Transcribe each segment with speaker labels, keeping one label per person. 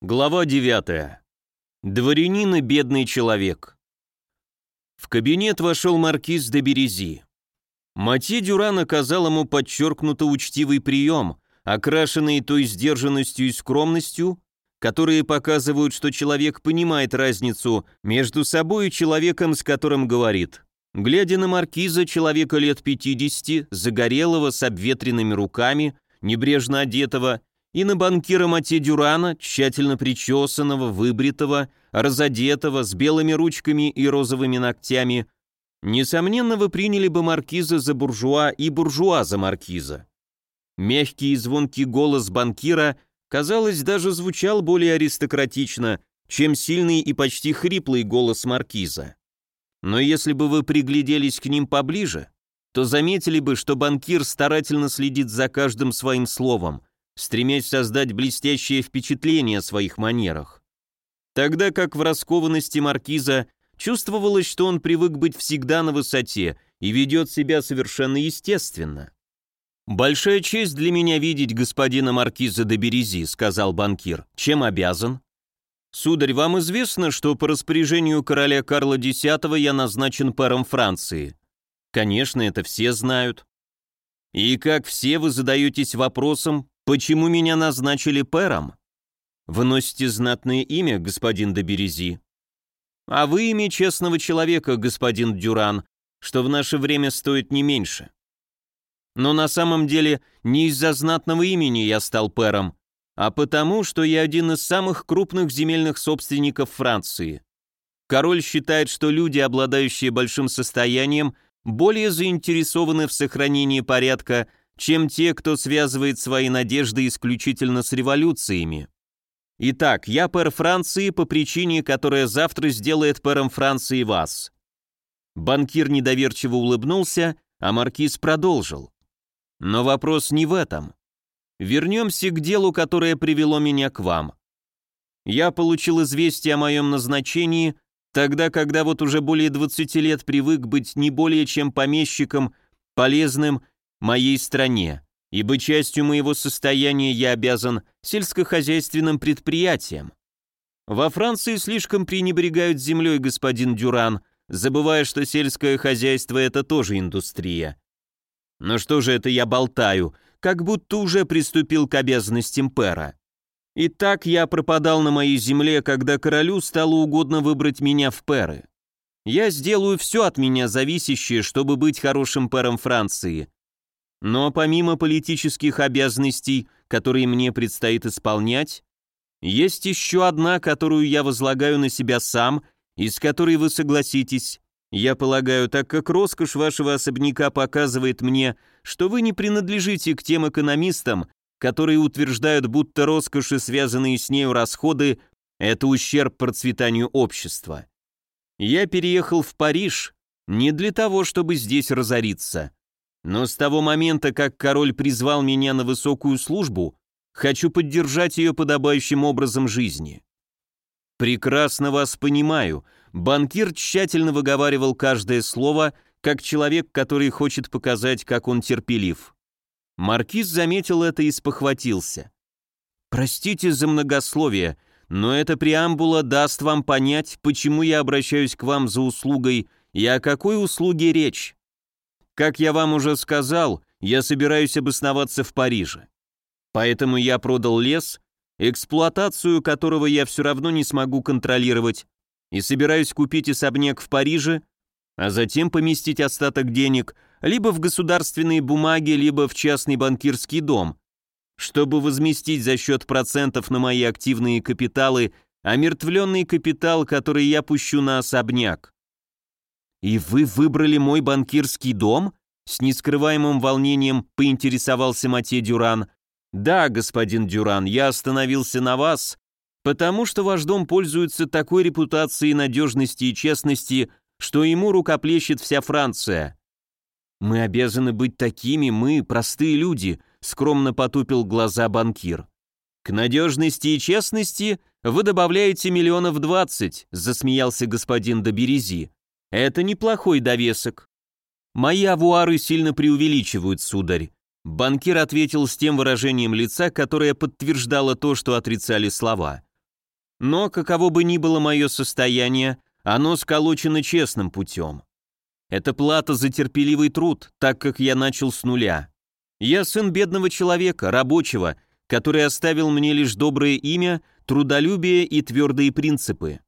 Speaker 1: Глава 9. Дворянин и бедный человек. В кабинет вошел маркиз де Берези. Мати Дюран оказал ему подчеркнуто учтивый прием, окрашенный той сдержанностью и скромностью, которые показывают, что человек понимает разницу между собой и человеком, с которым говорит. Глядя на маркиза, человека лет 50, загорелого, с обветренными руками, небрежно одетого, и на банкира Мате Дюрана, тщательно причесанного, выбритого, разодетого, с белыми ручками и розовыми ногтями, несомненно, вы приняли бы маркиза за буржуа и буржуа за маркиза. Мягкий и звонкий голос банкира, казалось, даже звучал более аристократично, чем сильный и почти хриплый голос маркиза. Но если бы вы пригляделись к ним поближе, то заметили бы, что банкир старательно следит за каждым своим словом, стремясь создать блестящее впечатление о своих манерах. Тогда как в раскованности маркиза чувствовалось, что он привык быть всегда на высоте и ведет себя совершенно естественно. «Большая честь для меня видеть господина маркиза де Берези», — сказал банкир. «Чем обязан?» «Сударь, вам известно, что по распоряжению короля Карла X я назначен пэром Франции?» «Конечно, это все знают». «И как все вы задаетесь вопросом, Почему меня назначили пэром? Вы носите знатное имя, господин де Берези. А вы имя честного человека, господин Дюран, что в наше время стоит не меньше. Но на самом деле не из-за знатного имени я стал пэром, а потому, что я один из самых крупных земельных собственников Франции. Король считает, что люди, обладающие большим состоянием, более заинтересованы в сохранении порядка, чем те, кто связывает свои надежды исключительно с революциями. Итак, я пэр Франции по причине, которая завтра сделает пэром Франции вас. Банкир недоверчиво улыбнулся, а маркиз продолжил. Но вопрос не в этом. Вернемся к делу, которое привело меня к вам. Я получил известие о моем назначении, тогда, когда вот уже более 20 лет привык быть не более чем помещиком, полезным моей стране, ибо частью моего состояния я обязан сельскохозяйственным предприятиям. Во Франции слишком пренебрегают землей, господин Дюран, забывая, что сельское хозяйство – это тоже индустрия. Но что же это я болтаю, как будто уже приступил к обязанностям пэра. И так я пропадал на моей земле, когда королю стало угодно выбрать меня в пэры. Я сделаю все от меня зависящее, чтобы быть хорошим пэром Франции, но помимо политических обязанностей, которые мне предстоит исполнять, есть еще одна, которую я возлагаю на себя сам, и с которой вы согласитесь. Я полагаю, так как роскошь вашего особняка показывает мне, что вы не принадлежите к тем экономистам, которые утверждают, будто роскошь и связанные с нею расходы – это ущерб процветанию общества. Я переехал в Париж не для того, чтобы здесь разориться – но с того момента, как король призвал меня на высокую службу, хочу поддержать ее подобающим образом жизни. Прекрасно вас понимаю. Банкир тщательно выговаривал каждое слово, как человек, который хочет показать, как он терпелив. Маркиз заметил это и спохватился. «Простите за многословие, но эта преамбула даст вам понять, почему я обращаюсь к вам за услугой и о какой услуге речь. Как я вам уже сказал, я собираюсь обосноваться в Париже. Поэтому я продал лес, эксплуатацию которого я все равно не смогу контролировать, и собираюсь купить особняк в Париже, а затем поместить остаток денег либо в государственные бумаги, либо в частный банкирский дом, чтобы возместить за счет процентов на мои активные капиталы омертвленный капитал, который я пущу на особняк. «И вы выбрали мой банкирский дом?» С нескрываемым волнением поинтересовался Матье Дюран. «Да, господин Дюран, я остановился на вас, потому что ваш дом пользуется такой репутацией надежности и честности, что ему рукоплещет вся Франция». «Мы обязаны быть такими, мы, простые люди», — скромно потупил глаза банкир. «К надежности и честности вы добавляете миллионов двадцать», — засмеялся господин Доберези. Это неплохой довесок. Мои авуары сильно преувеличивают, сударь. Банкир ответил с тем выражением лица, которое подтверждало то, что отрицали слова. Но, каково бы ни было мое состояние, оно сколочено честным путем. Это плата за терпеливый труд, так как я начал с нуля. Я сын бедного человека, рабочего, который оставил мне лишь доброе имя, трудолюбие и твердые принципы.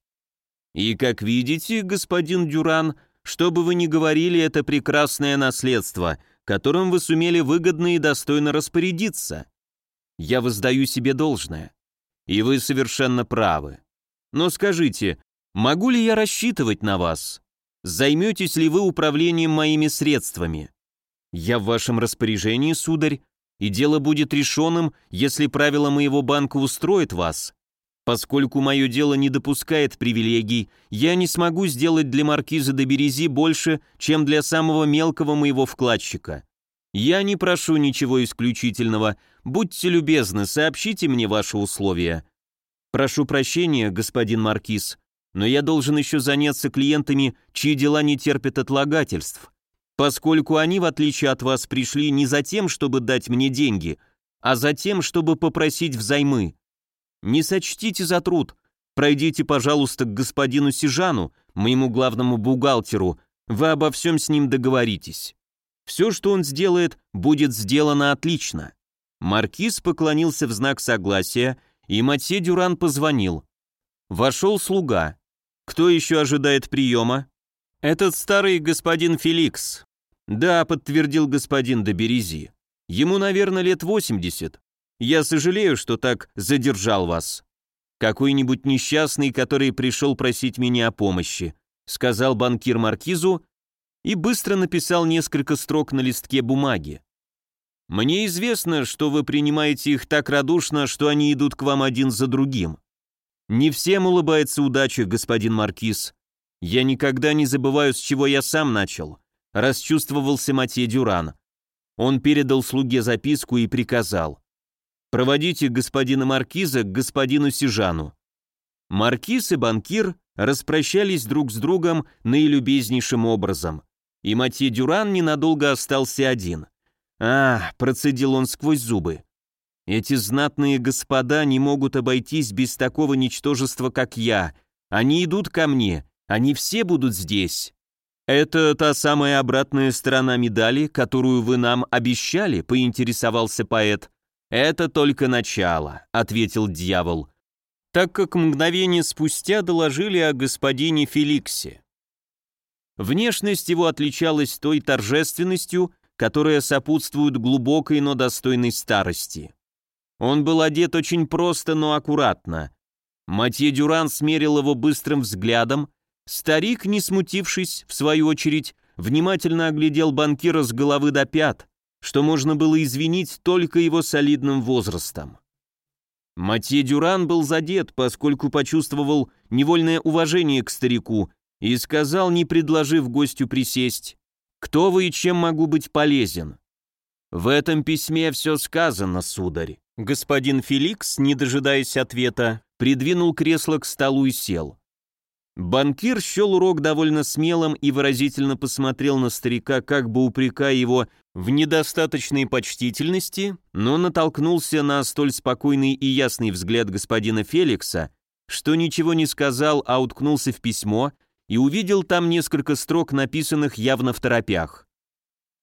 Speaker 1: И, как видите, господин Дюран, что бы вы ни говорили, это прекрасное наследство, которым вы сумели выгодно и достойно распорядиться. Я воздаю себе должное. И вы совершенно правы. Но скажите, могу ли я рассчитывать на вас? Займетесь ли вы управлением моими средствами? Я в вашем распоряжении, сударь, и дело будет решенным, если правила моего банка устроят вас. Поскольку мое дело не допускает привилегий, я не смогу сделать для маркиза де Берези больше, чем для самого мелкого моего вкладчика. Я не прошу ничего исключительного. Будьте любезны, сообщите мне ваши условия. Прошу прощения, господин маркиз, но я должен еще заняться клиентами, чьи дела не терпят отлагательств, поскольку они, в отличие от вас, пришли не за тем, чтобы дать мне деньги, а за тем, чтобы попросить взаймы. Не сочтите за труд. Пройдите, пожалуйста, к господину Сижану, моему главному бухгалтеру. Вы обо всем с ним договоритесь. Все, что он сделает, будет сделано отлично». Маркиз поклонился в знак согласия, и Матье Дюран позвонил. Вошел слуга. «Кто еще ожидает приема?» «Этот старый господин Феликс». «Да», — подтвердил господин Доберези. «Ему, наверное, лет восемьдесят. Я сожалею, что так задержал вас. Какой-нибудь несчастный, который пришел просить меня о помощи, сказал банкир Маркизу и быстро написал несколько строк на листке бумаги. Мне известно, что вы принимаете их так радушно, что они идут к вам один за другим. Не всем улыбается удача, господин Маркиз. Я никогда не забываю, с чего я сам начал. Расчувствовался Матье Дюран. Он передал слуге записку и приказал. Проводите господина Маркиза к господину Сижану». Маркиз и банкир распрощались друг с другом наилюбезнейшим образом, и Матье Дюран ненадолго остался один. «А», — процедил он сквозь зубы, — «эти знатные господа не могут обойтись без такого ничтожества, как я. Они идут ко мне, они все будут здесь». «Это та самая обратная сторона медали, которую вы нам обещали?» — поинтересовался поэт. «Это только начало», — ответил дьявол, так как мгновение спустя доложили о господине Феликсе. Внешность его отличалась той торжественностью, которая сопутствует глубокой, но достойной старости. Он был одет очень просто, но аккуратно. Матье Дюран смерил его быстрым взглядом, старик, не смутившись, в свою очередь, внимательно оглядел банкира с головы до пят, что можно было извинить только его солидным возрастом. Матье Дюран был задет, поскольку почувствовал невольное уважение к старику и сказал, не предложив гостю присесть, «Кто вы и чем могу быть полезен?» «В этом письме все сказано, сударь». Господин Феликс, не дожидаясь ответа, придвинул кресло к столу и сел. Банкир счел урок довольно смелым и выразительно посмотрел на старика, как бы упрекая его в недостаточной почтительности, но натолкнулся на столь спокойный и ясный взгляд господина Феликса, что ничего не сказал, а уткнулся в письмо и увидел там несколько строк, написанных явно в торопях.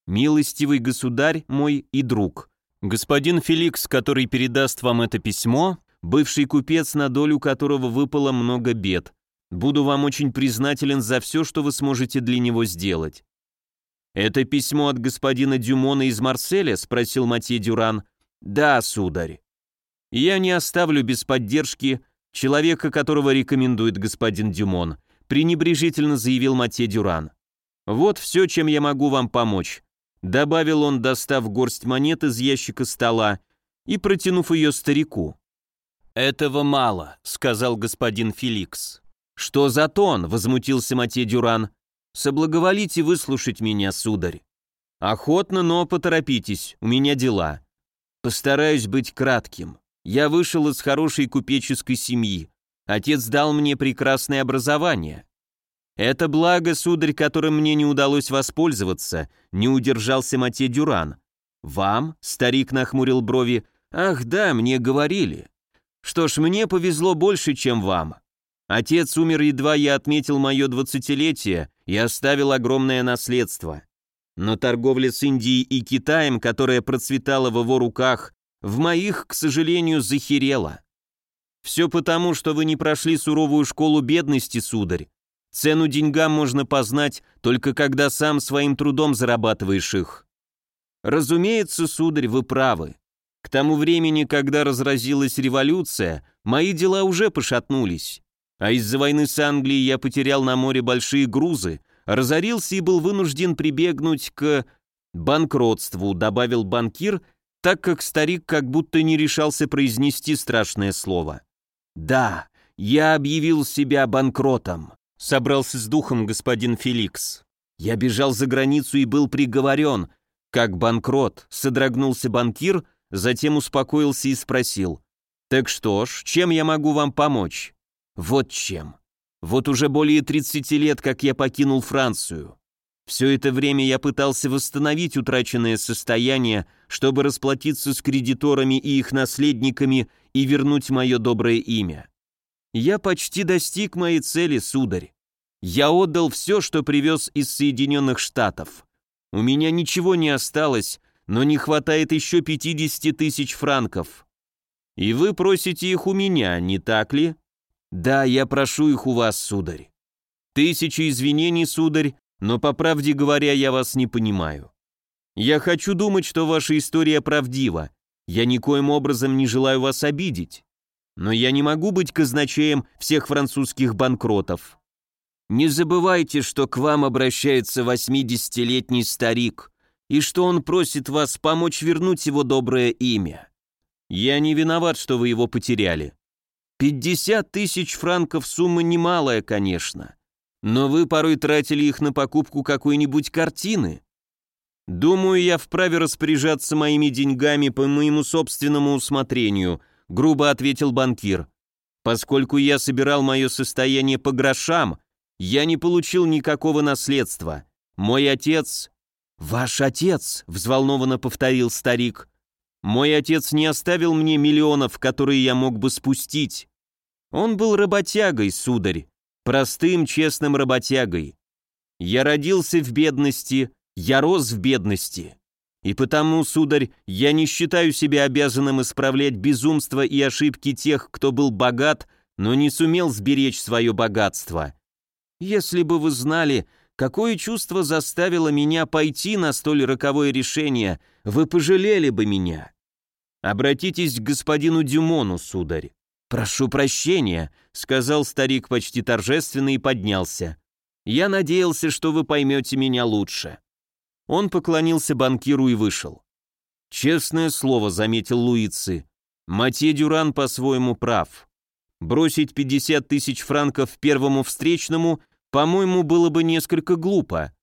Speaker 1: «Милостивый государь мой и друг, господин Феликс, который передаст вам это письмо, бывший купец, на долю которого выпало много бед, Буду вам очень признателен за все, что вы сможете для него сделать». «Это письмо от господина Дюмона из Марселя?» — спросил Матье Дюран. «Да, сударь. Я не оставлю без поддержки человека, которого рекомендует господин Дюмон», — пренебрежительно заявил Матье Дюран. «Вот все, чем я могу вам помочь», — добавил он, достав горсть монет из ящика стола и протянув ее старику. «Этого мало», — сказал господин Феликс. «Что за тон?» — возмутился Матье Дюран. «Соблаговолите выслушать меня, сударь». «Охотно, но поторопитесь, у меня дела. Постараюсь быть кратким. Я вышел из хорошей купеческой семьи. Отец дал мне прекрасное образование. Это благо, сударь, которым мне не удалось воспользоваться, не удержался Матье Дюран. Вам?» — старик нахмурил брови. «Ах да, мне говорили. Что ж, мне повезло больше, чем вам. Отец умер едва я отметил мое двадцатилетие и оставил огромное наследство. Но торговля с Индией и Китаем, которая процветала в его руках, в моих, к сожалению, захерела. Все потому, что вы не прошли суровую школу бедности, сударь. Цену деньгам можно познать, только когда сам своим трудом зарабатываешь их. Разумеется, сударь, вы правы. К тому времени, когда разразилась революция, мои дела уже пошатнулись. А из-за войны с Англией я потерял на море большие грузы, разорился и был вынужден прибегнуть к банкротству, добавил банкир, так как старик как будто не решался произнести страшное слово. «Да, я объявил себя банкротом», — собрался с духом господин Феликс. «Я бежал за границу и был приговорен. Как банкрот», — содрогнулся банкир, затем успокоился и спросил. «Так что ж, чем я могу вам помочь?» «Вот чем. Вот уже более 30 лет, как я покинул Францию. Все это время я пытался восстановить утраченное состояние, чтобы расплатиться с кредиторами и их наследниками и вернуть мое доброе имя. Я почти достиг моей цели, сударь. Я отдал все, что привез из Соединенных Штатов. У меня ничего не осталось, но не хватает еще 50 тысяч франков. И вы просите их у меня, не так ли? Да, я прошу их у вас, сударь. Тысячи извинений, сударь, но по правде говоря, я вас не понимаю. Я хочу думать, что ваша история правдива, я никоим образом не желаю вас обидеть. Но я не могу быть казначеем всех французских банкротов. Не забывайте, что к вам обращается 80-летний старик, и что он просит вас помочь вернуть его доброе имя. Я не виноват, что вы его потеряли. 50 тысяч франков сумма немалая, конечно, но вы порой тратили их на покупку какой-нибудь картины. «Думаю, я вправе распоряжаться моими деньгами по моему собственному усмотрению», грубо ответил банкир. «Поскольку я собирал мое состояние по грошам, я не получил никакого наследства. Мой отец...» «Ваш отец», — взволнованно повторил старик. «Мой отец не оставил мне миллионов, которые я мог бы спустить. Он был работягой, сударь, простым, честным работягой. Я родился в бедности, я рос в бедности. И потому, сударь, я не считаю себя обязанным исправлять безумство и ошибки тех, кто был богат, но не сумел сберечь свое богатство. Если бы вы знали, какое чувство заставило меня пойти на столь роковое решение, вы пожалели бы меня. Обратитесь к господину Дюмону, сударь. «Прошу прощения», — сказал старик почти торжественно и поднялся. «Я надеялся, что вы поймете меня лучше». Он поклонился банкиру и вышел. «Честное слово», — заметил Луицы, — «Матье Дюран по-своему прав. Бросить 50 тысяч франков первому встречному, по-моему, было бы несколько глупо.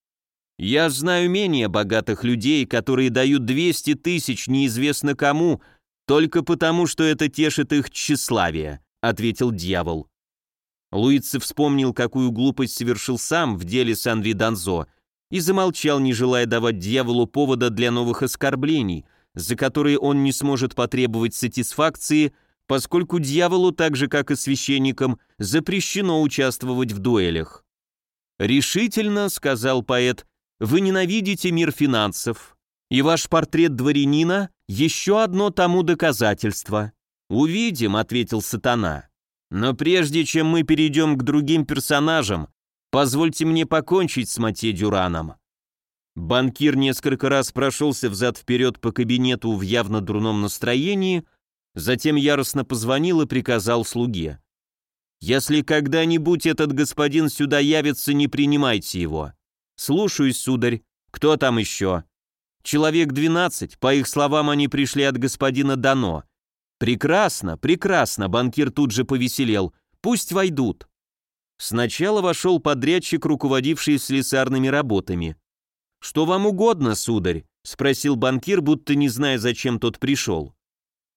Speaker 1: Я знаю менее богатых людей, которые дают 200 тысяч неизвестно кому, только потому, что это тешит их тщеславие», — ответил дьявол. Луицы вспомнил, какую глупость совершил сам в деле с Анри Данзо, и замолчал, не желая давать дьяволу повода для новых оскорблений, за которые он не сможет потребовать сатисфакции, поскольку дьяволу, так же как и священникам, запрещено участвовать в дуэлях. «Решительно», — сказал поэт, — «вы ненавидите мир финансов, и ваш портрет дворянина — еще одно тому доказательство». «Увидим», — ответил сатана. «Но прежде чем мы перейдем к другим персонажам, Позвольте мне покончить с Матье Дюраном». Банкир несколько раз прошелся взад-вперед по кабинету в явно дурном настроении, затем яростно позвонил и приказал слуге. «Если когда-нибудь этот господин сюда явится, не принимайте его. Слушаюсь, сударь. Кто там еще?» «Человек двенадцать, по их словам, они пришли от господина Дано». «Прекрасно, прекрасно», банкир тут же повеселел. «Пусть войдут». Сначала вошел подрядчик, руководивший слесарными работами. «Что вам угодно, сударь?» — спросил банкир, будто не зная, зачем тот пришел.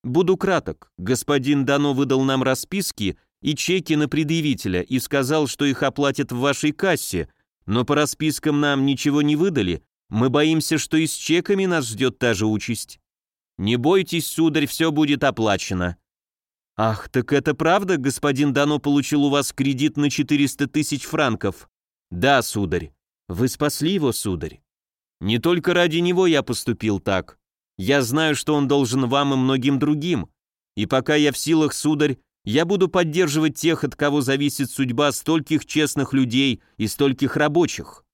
Speaker 1: «Буду краток. Господин Дано выдал нам расписки и чеки на предъявителя и сказал, что их оплатят в вашей кассе, но по распискам нам ничего не выдали. Мы боимся, что и с чеками нас ждет та же участь. Не бойтесь, сударь, все будет оплачено». «Ах, так это правда, господин Дано получил у вас кредит на 400 тысяч франков?» «Да, сударь. Вы спасли его, сударь. Не только ради него я поступил так. Я знаю, что он должен вам и многим другим. И пока я в силах, сударь, я буду поддерживать тех, от кого зависит судьба стольких честных людей и стольких рабочих.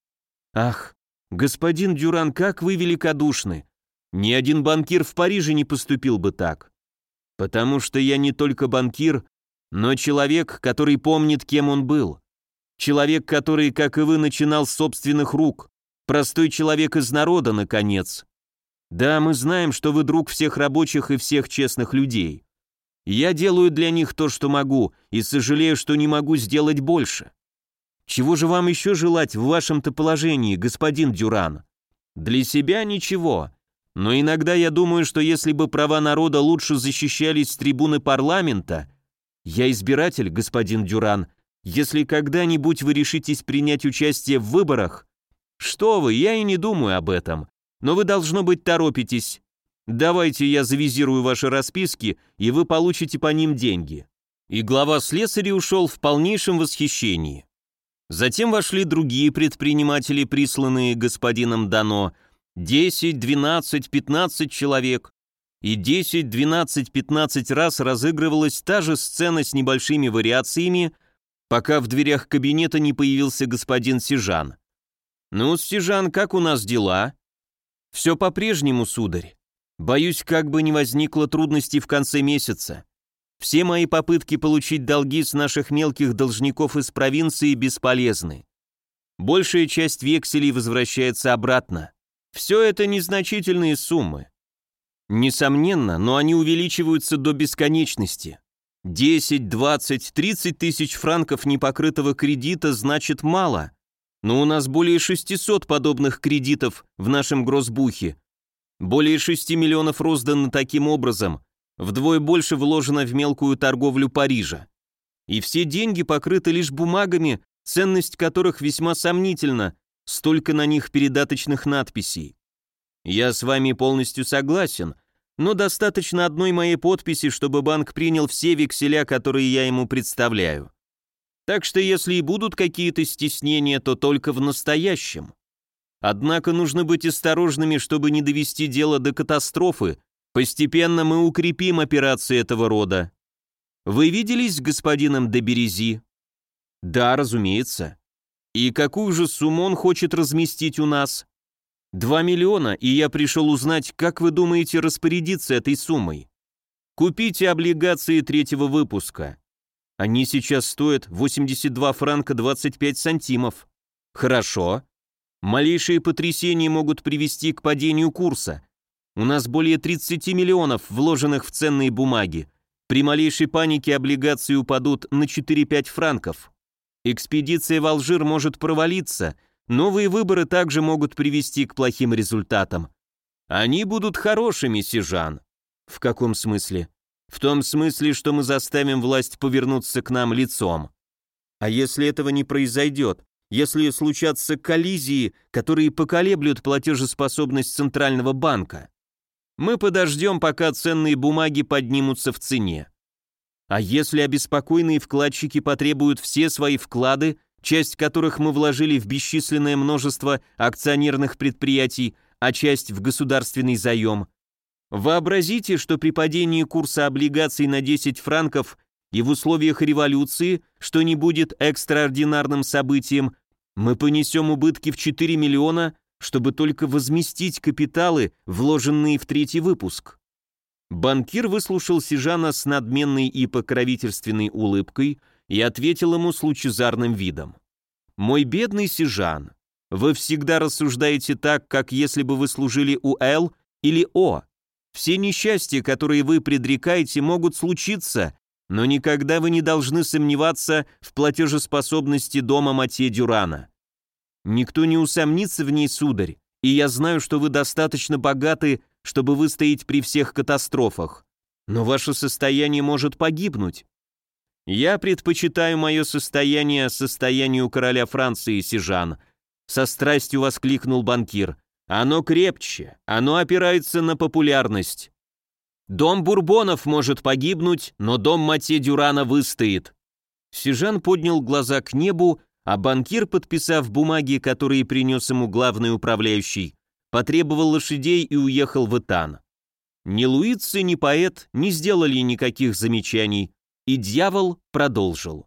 Speaker 1: Ах, господин Дюран, как вы великодушны. Ни один банкир в Париже не поступил бы так. Потому что я не только банкир, но человек, который помнит, кем он был. Человек, который, как и вы, начинал с собственных рук. Простой человек из народа, наконец. Да, мы знаем, что вы друг всех рабочих и всех честных людей. Я делаю для них то, что могу, и сожалею, что не могу сделать больше. Чего же вам еще желать в вашем-то положении, господин Дюран? Для себя ничего. Но иногда я думаю, что если бы права народа лучше защищались с трибуны парламента... Я избиратель, господин Дюран. Если когда-нибудь вы решитесь принять участие в выборах... Что вы, я и не думаю об этом. Но вы, должно быть, торопитесь. Давайте я завизирую ваши расписки, и вы получите по ним деньги». И глава слесаря ушел в полнейшем восхищении. Затем вошли другие предприниматели, присланные господином Дано, 10, 12, 15 человек, и 10, 12, 15 раз разыгрывалась та же сцена с небольшими вариациями, пока в дверях кабинета не появился господин Сижан. «Ну, Сижан, как у нас дела?» «Все по-прежнему, сударь. Боюсь, как бы не возникло трудностей в конце месяца. Все мои попытки получить долги с наших мелких должников из провинции бесполезны. Большая часть векселей возвращается обратно. Все это незначительные суммы. Несомненно, но они увеличиваются до бесконечности. 10, 20, 30 тысяч франков непокрытого кредита значит мало, но у нас более 600 подобных кредитов в нашем гроссбухе. Более 6 миллионов роздано таким образом, вдвое больше вложено в мелкую торговлю Парижа. И все деньги покрыты лишь бумагами, ценность которых весьма сомнительна, столько на них передаточных надписей. Я с вами полностью согласен, но достаточно одной моей подписи, чтобы банк принял все векселя, которые я ему представляю. Так что если и будут какие-то стеснения, то только в настоящем. Однако нужно быть осторожными, чтобы не довести дело до катастрофы. Постепенно мы укрепим операции этого рода. Вы виделись с господином Деберези? Да, разумеется. И какую же сумму он хочет разместить у нас? Два миллиона, и я пришел узнать, как вы думаете распорядиться этой суммой. Купите облигации третьего выпуска. Они сейчас стоят 82 франка 25 сантимов. Хорошо. Малейшие потрясения могут привести к падению курса. У нас более 30 миллионов, вложенных в ценные бумаги. При малейшей панике облигации упадут на 4-5 франков. Экспедиция в Алжир может провалиться, новые выборы также могут привести к плохим результатам. Они будут хорошими, Сижан. В каком смысле? В том смысле, что мы заставим власть повернуться к нам лицом. А если этого не произойдет, если случатся коллизии, которые поколеблют платежеспособность Центрального банка? Мы подождем, пока ценные бумаги поднимутся в цене. А если обеспокоенные вкладчики потребуют все свои вклады, часть которых мы вложили в бесчисленное множество акционерных предприятий, а часть в государственный заем, вообразите, что при падении курса облигаций на 10 франков и в условиях революции, что не будет экстраординарным событием, мы понесем убытки в 4 миллиона, чтобы только возместить капиталы, вложенные в третий выпуск. Банкир выслушал Сижана с надменной и покровительственной улыбкой и ответил ему с лучезарным видом. «Мой бедный Сижан, вы всегда рассуждаете так, как если бы вы служили у Л или О. Все несчастья, которые вы предрекаете, могут случиться, но никогда вы не должны сомневаться в платежеспособности дома Матье Дюрана. Никто не усомнится в ней, сударь, и я знаю, что вы достаточно богаты, чтобы выстоять при всех катастрофах. Но ваше состояние может погибнуть. Я предпочитаю мое состояние состоянию короля Франции, Сижан. Со страстью воскликнул банкир. Оно крепче, оно опирается на популярность. Дом Бурбонов может погибнуть, но дом Матье Дюрана выстоит». Сижан поднял глаза к небу, а банкир, подписав бумаги, которые принес ему главный управляющий, потребовал лошадей и уехал в Итан. Ни Луицы, ни поэт не сделали никаких замечаний, и дьявол продолжил.